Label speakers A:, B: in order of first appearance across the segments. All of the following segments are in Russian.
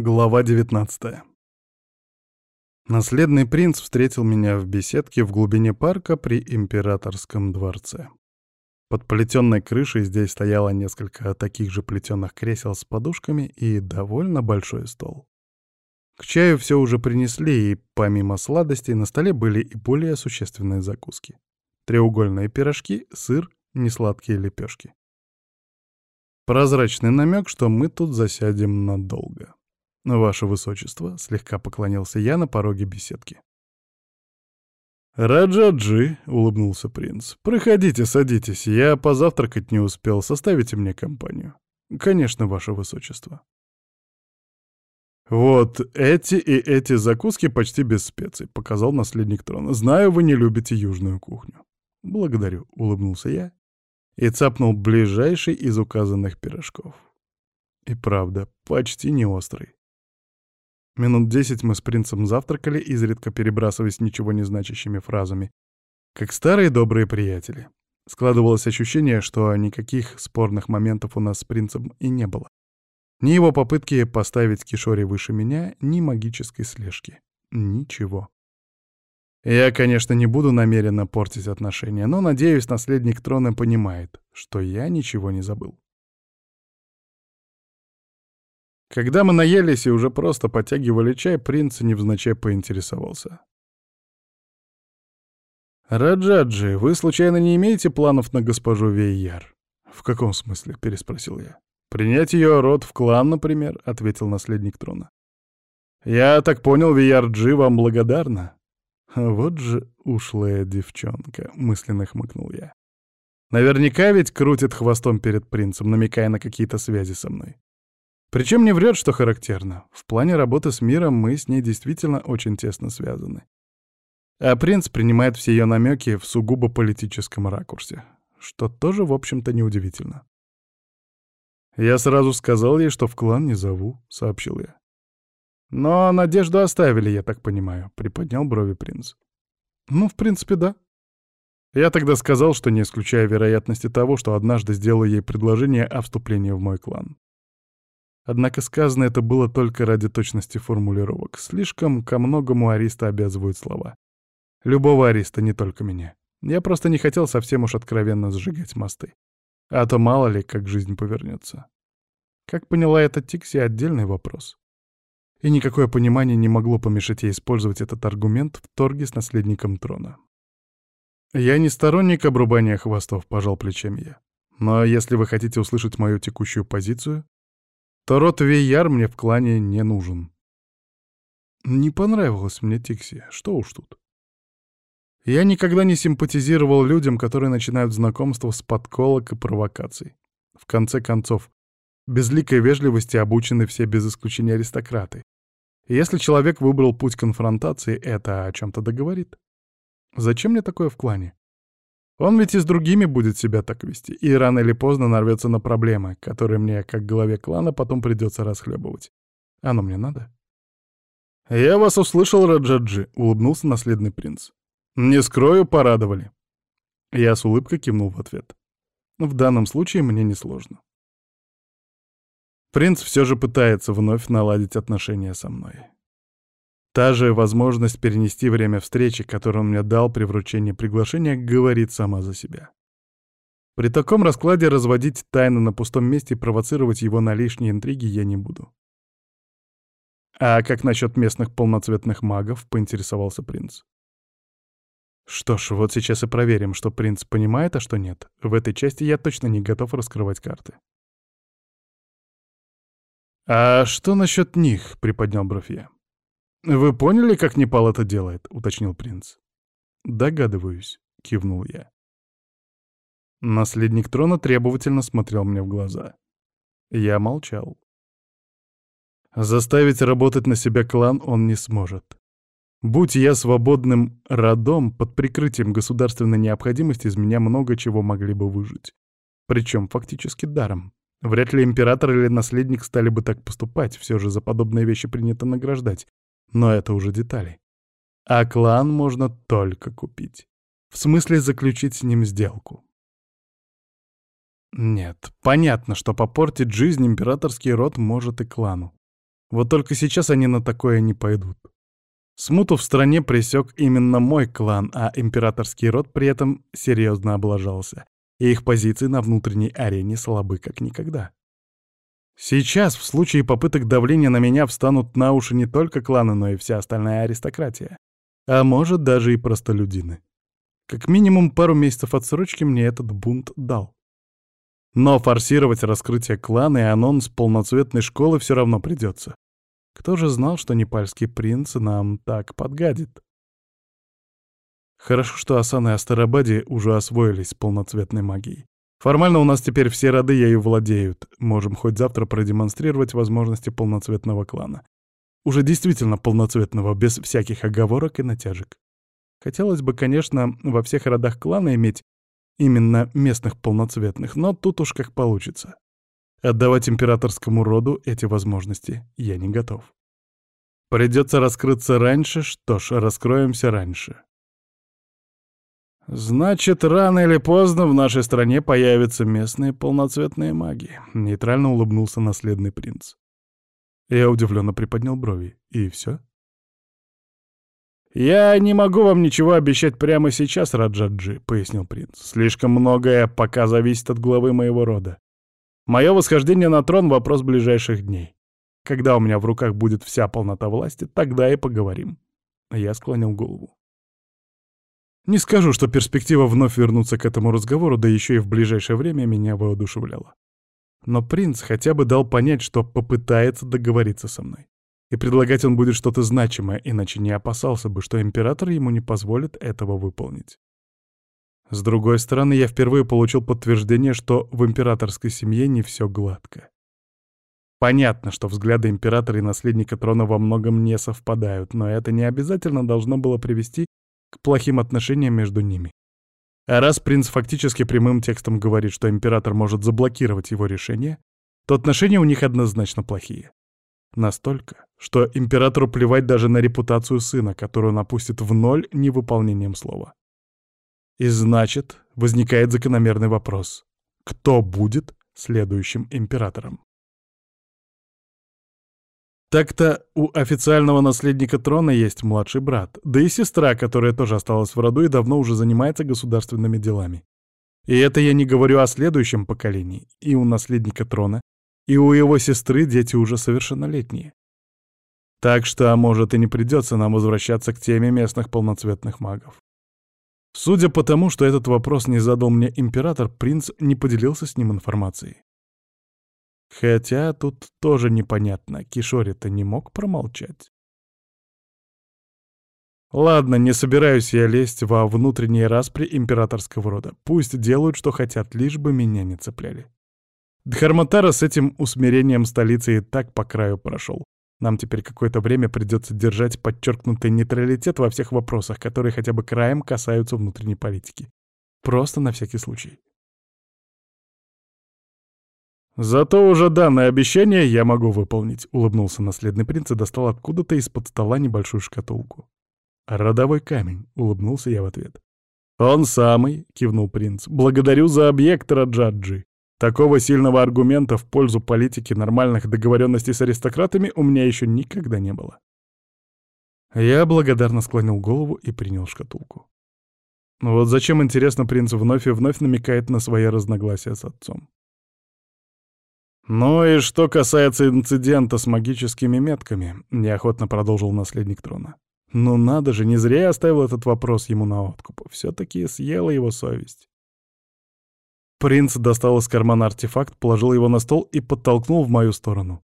A: Глава 19 Наследный принц встретил меня в беседке в глубине парка при императорском дворце. Под плетенной крышей здесь стояло несколько таких же плетеных кресел с подушками и довольно большой стол. К чаю все уже принесли, и помимо сладостей на столе были и более существенные закуски. Треугольные пирожки, сыр, несладкие лепешки. Прозрачный намек, что мы тут засядем надолго. «Ваше высочество», — слегка поклонился я на пороге беседки. «Раджаджи», — улыбнулся принц, — «проходите, садитесь, я позавтракать не успел, составите мне компанию». «Конечно, ваше высочество». «Вот эти и эти закуски почти без специй», — показал наследник трона. «Знаю, вы не любите южную кухню». «Благодарю», — улыбнулся я и цапнул ближайший из указанных пирожков. И правда, почти не острый. Минут десять мы с принцем завтракали, изредка перебрасываясь ничего не значащими фразами. Как старые добрые приятели. Складывалось ощущение, что никаких спорных моментов у нас с принцем и не было. Ни его попытки поставить Кишори выше меня, ни магической слежки. Ничего. Я, конечно, не буду намеренно портить отношения, но, надеюсь, наследник трона понимает, что я ничего не забыл. Когда мы наелись и уже просто подтягивали чай, принц невзначай поинтересовался. «Раджаджи, вы случайно не имеете планов на госпожу Вейяр?» «В каком смысле?» — переспросил я. «Принять ее род в клан, например», — ответил наследник трона. «Я так понял, Вейяр-Джи вам благодарна?» «Вот же ушлая девчонка», — мысленно хмыкнул я. «Наверняка ведь крутит хвостом перед принцем, намекая на какие-то связи со мной. Причем не врет, что характерно. В плане работы с миром мы с ней действительно очень тесно связаны. А принц принимает все ее намеки в сугубо политическом ракурсе, что тоже, в общем-то, неудивительно. «Я сразу сказал ей, что в клан не зову», — сообщил я. «Но надежду оставили, я так понимаю», — приподнял брови принц. «Ну, в принципе, да». Я тогда сказал, что не исключаю вероятности того, что однажды сделаю ей предложение о вступлении в мой клан. Однако сказано это было только ради точности формулировок. Слишком ко многому Ариста обязывают слова. Любого Ариста, не только меня. Я просто не хотел совсем уж откровенно сжигать мосты. А то мало ли, как жизнь повернется. Как поняла эта Тикси, отдельный вопрос. И никакое понимание не могло помешать ей использовать этот аргумент в торге с наследником трона. «Я не сторонник обрубания хвостов», — пожал плечами я. «Но если вы хотите услышать мою текущую позицию, то Вейяр мне в клане не нужен. Не понравилось мне Тикси, что уж тут. Я никогда не симпатизировал людям, которые начинают знакомство с подколок и провокаций. В конце концов, безликой вежливости обучены все без исключения аристократы. И если человек выбрал путь конфронтации, это о чем-то договорит. Зачем мне такое в клане? Он ведь и с другими будет себя так вести, и рано или поздно нарвется на проблемы, которые мне, как главе клана, потом придется расхлебывать. Оно мне надо? «Я вас услышал, Раджаджи», — улыбнулся наследный принц. «Не скрою, порадовали». Я с улыбкой кивнул в ответ. В данном случае мне несложно. Принц все же пытается вновь наладить отношения со мной. Та же возможность перенести время встречи, которую он мне дал при вручении приглашения, говорит сама за себя. При таком раскладе разводить тайны на пустом месте и провоцировать его на лишние интриги я не буду. «А как насчет местных полноцветных магов?» — поинтересовался принц. Что ж, вот сейчас и проверим, что принц понимает, а что нет. В этой части я точно не готов раскрывать карты. «А что насчет них?» — приподнял бровь. «Вы поняли, как Непал это делает?» — уточнил принц. «Догадываюсь», — кивнул я. Наследник трона требовательно смотрел мне в глаза. Я молчал. Заставить работать на себя клан он не сможет. Будь я свободным родом, под прикрытием государственной необходимости из меня много чего могли бы выжить. Причем фактически даром. Вряд ли император или наследник стали бы так поступать, все же за подобные вещи принято награждать. Но это уже детали. А клан можно только купить. В смысле заключить с ним сделку. Нет, понятно, что попортить жизнь императорский род может и клану. Вот только сейчас они на такое не пойдут. Смуту в стране пресек именно мой клан, а императорский род при этом серьезно облажался, и их позиции на внутренней арене слабы как никогда. Сейчас, в случае попыток давления на меня, встанут на уши не только кланы, но и вся остальная аристократия. А может, даже и простолюдины. Как минимум пару месяцев отсрочки мне этот бунт дал. Но форсировать раскрытие клана и анонс полноцветной школы все равно придется. Кто же знал, что непальский принц нам так подгадит? Хорошо, что Асан и Астарабаде уже освоились с полноцветной магией. Формально у нас теперь все роды ею владеют. Можем хоть завтра продемонстрировать возможности полноцветного клана. Уже действительно полноцветного, без всяких оговорок и натяжек. Хотелось бы, конечно, во всех родах клана иметь именно местных полноцветных, но тут уж как получится. Отдавать императорскому роду эти возможности я не готов. Придется раскрыться раньше, что ж, раскроемся раньше. «Значит, рано или поздно в нашей стране появятся местные полноцветные маги», — нейтрально улыбнулся наследный принц. Я удивленно приподнял брови. «И все?» «Я не могу вам ничего обещать прямо сейчас, Раджаджи», — пояснил принц. «Слишком многое пока зависит от главы моего рода. Мое восхождение на трон — вопрос ближайших дней. Когда у меня в руках будет вся полнота власти, тогда и поговорим». Я склонил голову. Не скажу, что перспектива вновь вернуться к этому разговору, да еще и в ближайшее время меня воодушевляла. Но принц хотя бы дал понять, что попытается договориться со мной. И предлагать он будет что-то значимое, иначе не опасался бы, что император ему не позволит этого выполнить. С другой стороны, я впервые получил подтверждение, что в императорской семье не все гладко. Понятно, что взгляды императора и наследника трона во многом не совпадают, но это не обязательно должно было привести к плохим отношениям между ними. А раз принц фактически прямым текстом говорит, что император может заблокировать его решение, то отношения у них однозначно плохие. Настолько, что императору плевать даже на репутацию сына, которую он опустит в ноль невыполнением слова. И значит, возникает закономерный вопрос. Кто будет следующим императором? Так-то у официального наследника трона есть младший брат, да и сестра, которая тоже осталась в роду и давно уже занимается государственными делами. И это я не говорю о следующем поколении. И у наследника трона, и у его сестры дети уже совершеннолетние. Так что, может, и не придется нам возвращаться к теме местных полноцветных магов. Судя по тому, что этот вопрос не задал мне император, принц не поделился с ним информацией. Хотя тут тоже непонятно, Кишори-то не мог промолчать. Ладно, не собираюсь я лезть во внутренние распри императорского рода. Пусть делают, что хотят, лишь бы меня не цепляли. Дхарматара с этим усмирением столицы и так по краю прошел. Нам теперь какое-то время придется держать подчеркнутый нейтралитет во всех вопросах, которые хотя бы краем касаются внутренней политики. Просто на всякий случай. «Зато уже данное обещание я могу выполнить», — улыбнулся наследный принц и достал откуда-то из-под стола небольшую шкатулку. «Родовой камень», — улыбнулся я в ответ. «Он самый», — кивнул принц. «Благодарю за объект, Раджаджи. Такого сильного аргумента в пользу политики нормальных договоренностей с аристократами у меня еще никогда не было». Я благодарно склонил голову и принял шкатулку. Вот зачем, интересно, принц вновь и вновь намекает на свои разногласия с отцом. «Ну и что касается инцидента с магическими метками», — неохотно продолжил наследник трона. «Ну надо же, не зря я оставил этот вопрос ему на откуп. Все-таки съела его совесть». Принц достал из кармана артефакт, положил его на стол и подтолкнул в мою сторону.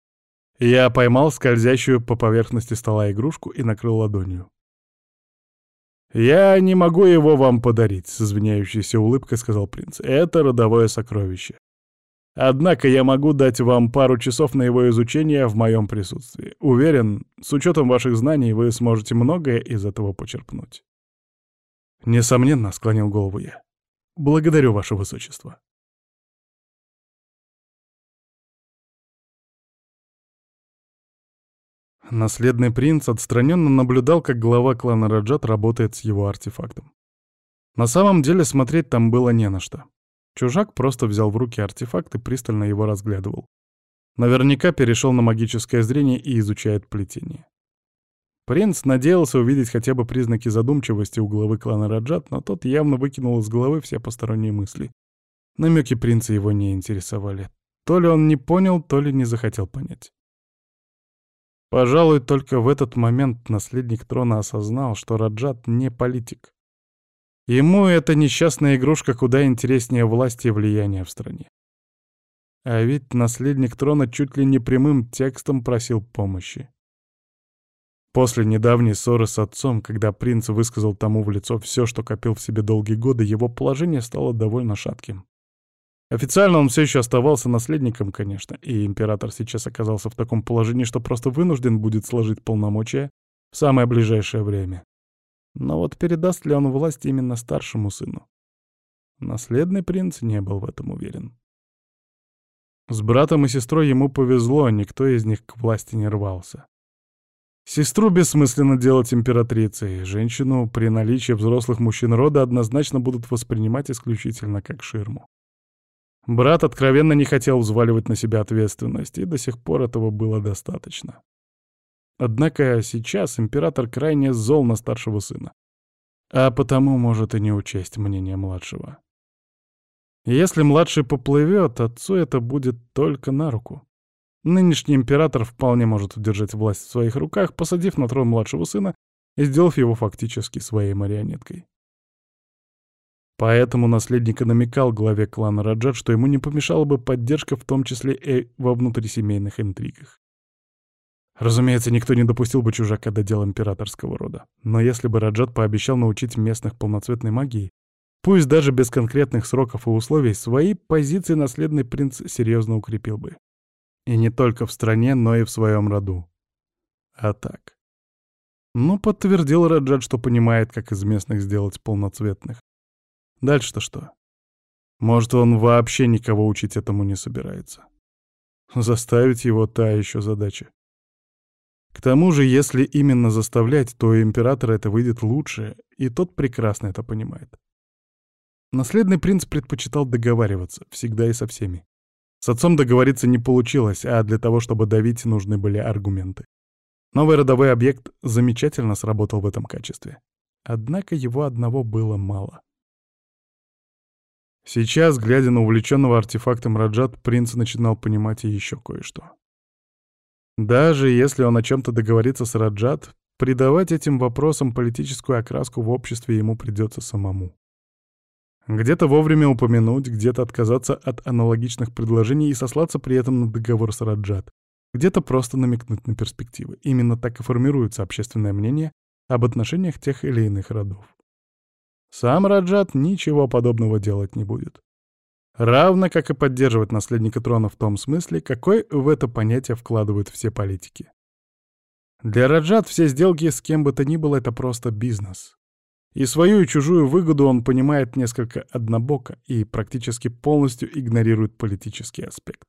A: Я поймал скользящую по поверхности стола игрушку и накрыл ладонью. «Я не могу его вам подарить», — с извиняющейся улыбкой сказал принц. «Это родовое сокровище. Однако я могу дать вам пару часов на его изучение в моем присутствии. Уверен, с учетом ваших знаний вы сможете многое из этого почерпнуть. Несомненно, склонил голову я. Благодарю, ваше высочество. Наследный принц отстраненно наблюдал, как глава клана Раджат работает с его артефактом. На самом деле смотреть там было не на что. Чужак просто взял в руки артефакт и пристально его разглядывал. Наверняка перешел на магическое зрение и изучает плетение. Принц надеялся увидеть хотя бы признаки задумчивости у главы клана Раджат, но тот явно выкинул из головы все посторонние мысли. Намеки принца его не интересовали. То ли он не понял, то ли не захотел понять. Пожалуй, только в этот момент наследник трона осознал, что Раджат не политик. Ему эта несчастная игрушка куда интереснее власти и влияния в стране. А ведь наследник трона чуть ли не прямым текстом просил помощи. После недавней ссоры с отцом, когда принц высказал тому в лицо все, что копил в себе долгие годы, его положение стало довольно шатким. Официально он все еще оставался наследником, конечно, и император сейчас оказался в таком положении, что просто вынужден будет сложить полномочия в самое ближайшее время. Но вот передаст ли он власть именно старшему сыну? Наследный принц не был в этом уверен. С братом и сестрой ему повезло, никто из них к власти не рвался. Сестру бессмысленно делать императрицей, женщину при наличии взрослых мужчин рода однозначно будут воспринимать исключительно как ширму. Брат откровенно не хотел взваливать на себя ответственность, и до сих пор этого было достаточно. Однако сейчас император крайне зол на старшего сына, а потому может и не учесть мнение младшего. Если младший поплывет, отцу это будет только на руку. Нынешний император вполне может удержать власть в своих руках, посадив на трон младшего сына и сделав его фактически своей марионеткой. Поэтому наследник намекал главе клана Раджат, что ему не помешала бы поддержка в том числе и во внутрисемейных интригах. Разумеется, никто не допустил бы чужака до дел императорского рода. Но если бы Раджат пообещал научить местных полноцветной магии, Пусть даже без конкретных сроков и условий, свои позиции наследный принц серьезно укрепил бы. И не только в стране, но и в своем роду. А так. Ну, подтвердил Раджат, что понимает, как из местных сделать полноцветных. Дальше-то что? Может, он вообще никого учить этому не собирается. Заставить его та еще задача. К тому же, если именно заставлять, то императора это выйдет лучше, и тот прекрасно это понимает. Наследный принц предпочитал договариваться, всегда и со всеми. С отцом договориться не получилось, а для того, чтобы давить, нужны были аргументы. Новый родовой объект замечательно сработал в этом качестве. Однако его одного было мало. Сейчас, глядя на увлеченного артефактом Раджат, принц начинал понимать еще кое-что. Даже если он о чем-то договорится с Раджат, придавать этим вопросам политическую окраску в обществе ему придется самому. Где-то вовремя упомянуть, где-то отказаться от аналогичных предложений и сослаться при этом на договор с Раджат. Где-то просто намекнуть на перспективы. Именно так и формируется общественное мнение об отношениях тех или иных родов. Сам Раджат ничего подобного делать не будет. Равно как и поддерживать наследника трона в том смысле, какой в это понятие вкладывают все политики. Для Раджат все сделки с кем бы то ни было — это просто бизнес. И свою и чужую выгоду он понимает несколько однобоко и практически полностью игнорирует политический аспект.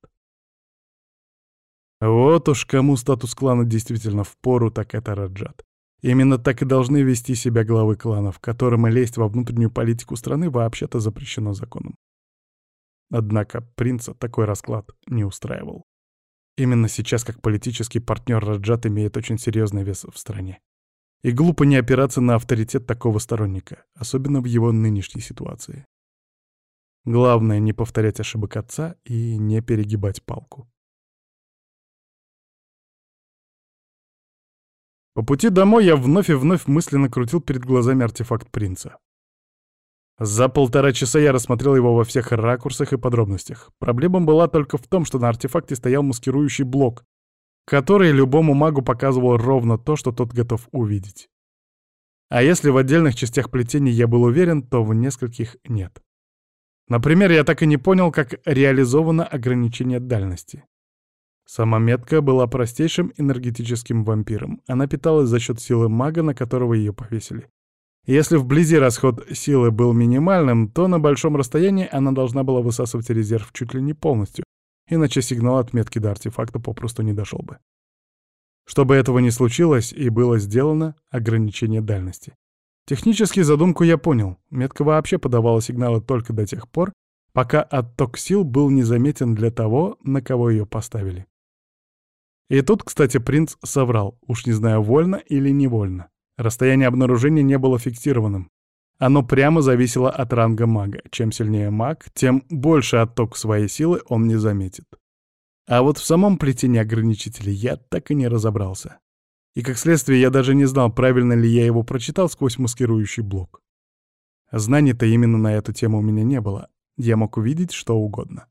A: Вот уж кому статус клана действительно впору, так это Раджат. Именно так и должны вести себя главы кланов, которым лезть во внутреннюю политику страны вообще-то запрещено законом. Однако принца такой расклад не устраивал. Именно сейчас, как политический партнер Раджат имеет очень серьезный вес в стране. И глупо не опираться на авторитет такого сторонника, особенно в его нынешней ситуации. Главное — не повторять ошибок отца и не перегибать палку. По пути домой я вновь и вновь мысленно крутил перед глазами артефакт принца. За полтора часа я рассмотрел его во всех ракурсах и подробностях. Проблема была только в том, что на артефакте стоял маскирующий блок, который любому магу показывал ровно то, что тот готов увидеть. А если в отдельных частях плетений я был уверен, то в нескольких нет. Например, я так и не понял, как реализовано ограничение дальности. Сама метка была простейшим энергетическим вампиром. Она питалась за счет силы мага, на которого ее повесили. Если вблизи расход силы был минимальным, то на большом расстоянии она должна была высасывать резерв чуть ли не полностью, иначе сигнал от метки до артефакта попросту не дошел бы. Чтобы этого не случилось, и было сделано ограничение дальности. Технически задумку я понял. Метка вообще подавала сигналы только до тех пор, пока отток сил был незаметен для того, на кого ее поставили. И тут, кстати, принц соврал, уж не знаю, вольно или невольно. Расстояние обнаружения не было фиксированным. Оно прямо зависело от ранга мага. Чем сильнее маг, тем больше отток своей силы он не заметит. А вот в самом плетении ограничителей я так и не разобрался. И как следствие я даже не знал, правильно ли я его прочитал сквозь маскирующий блок. Знаний-то именно на эту тему у меня не было. Я мог увидеть что угодно.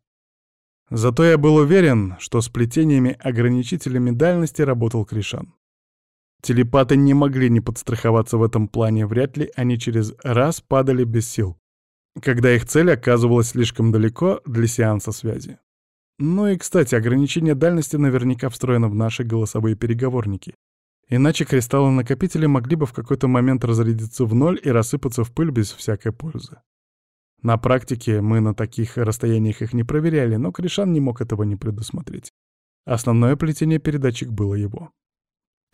A: Зато я был уверен, что с плетениями-ограничителями дальности работал Кришан. Телепаты не могли не подстраховаться в этом плане, вряд ли они через раз падали без сил, когда их цель оказывалась слишком далеко для сеанса связи. Ну и, кстати, ограничение дальности наверняка встроено в наши голосовые переговорники. Иначе кристаллы-накопители могли бы в какой-то момент разрядиться в ноль и рассыпаться в пыль без всякой пользы. На практике мы на таких расстояниях их не проверяли, но Кришан не мог этого не предусмотреть. Основное плетение передатчик было его.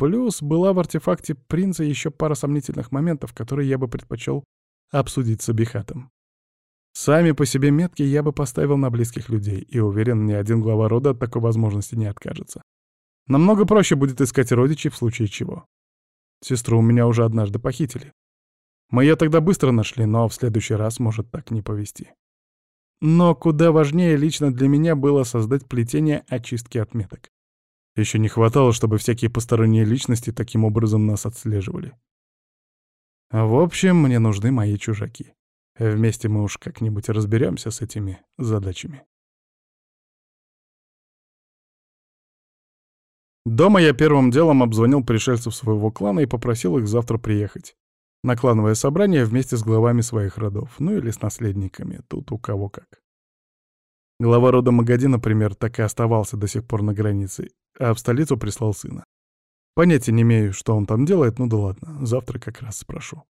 A: Плюс была в артефакте принца еще пара сомнительных моментов, которые я бы предпочел обсудить с Абихатом. Сами по себе метки я бы поставил на близких людей, и уверен, ни один глава рода от такой возможности не откажется. Намного проще будет искать родичей в случае чего. Сестру у меня уже однажды похитили. Мы ее тогда быстро нашли, но в следующий раз может так не повезти. Но куда важнее лично для меня было создать плетение очистки отметок. Еще не хватало, чтобы всякие посторонние личности таким образом нас отслеживали. В общем, мне нужны мои чужаки. Вместе мы уж как-нибудь разберемся с этими задачами. Дома я первым делом обзвонил пришельцев своего клана и попросил их завтра приехать на клановое собрание вместе с главами своих родов, ну или с наследниками, тут у кого как. Глава рода Магади, например, так и оставался до сих пор на границе, а в столицу прислал сына. Понятия не имею, что он там делает, ну да ладно, завтра как раз спрошу.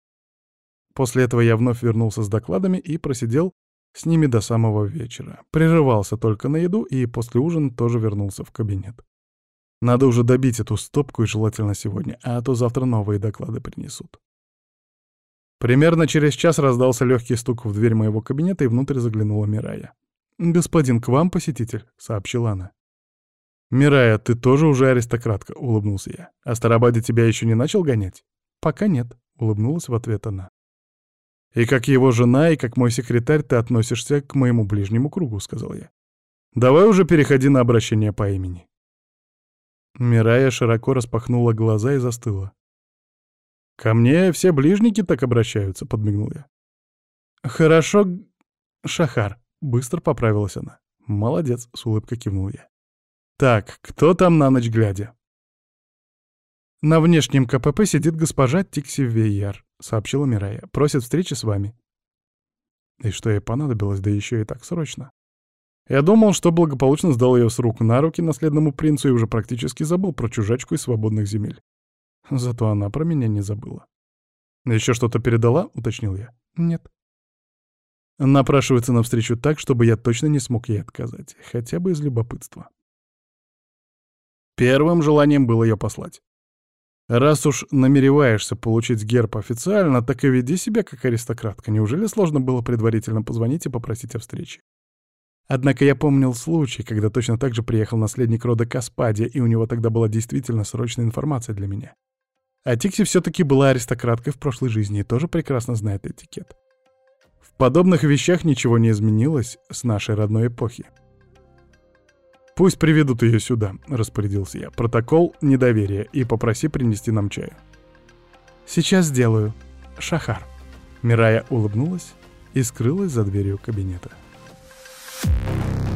A: После этого я вновь вернулся с докладами и просидел с ними до самого вечера. Прерывался только на еду и после ужина тоже вернулся в кабинет. Надо уже добить эту стопку и желательно сегодня, а то завтра новые доклады принесут. Примерно через час раздался легкий стук в дверь моего кабинета, и внутрь заглянула Мирая. «Господин, к вам посетитель», — сообщила она. «Мирая, ты тоже уже аристократка», — улыбнулся я. «А Старобаде тебя еще не начал гонять?» «Пока нет», — улыбнулась в ответ она. «И как его жена, и как мой секретарь ты относишься к моему ближнему кругу», — сказал я. «Давай уже переходи на обращение по имени». Мирая широко распахнула глаза и застыла. «Ко мне все ближники так обращаются», — подмигнул я. «Хорошо, Шахар», — быстро поправилась она. «Молодец», — с улыбкой кивнул я. «Так, кто там на ночь глядя?» «На внешнем КПП сидит госпожа Тикси Вейяр», — сообщила Мирая. «Просит встречи с вами». И что ей понадобилось, да еще и так срочно. Я думал, что благополучно сдал ее с рук на руки наследному принцу и уже практически забыл про чужачку из свободных земель. Зато она про меня не забыла. «Еще что-то передала?» — уточнил я. «Нет». Напрашивается навстречу так, чтобы я точно не смог ей отказать, хотя бы из любопытства. Первым желанием было ее послать. Раз уж намереваешься получить герб официально, так и веди себя как аристократка. Неужели сложно было предварительно позвонить и попросить о встрече? Однако я помнил случай, когда точно так же приехал наследник рода Каспадия, и у него тогда была действительно срочная информация для меня. А Тикси все-таки была аристократкой в прошлой жизни и тоже прекрасно знает этикет. В подобных вещах ничего не изменилось с нашей родной эпохи. «Пусть приведут ее сюда», — распорядился я. «Протокол недоверия и попроси принести нам чаю». «Сейчас сделаю. Шахар». Мирая улыбнулась и скрылась за дверью кабинета. Thank you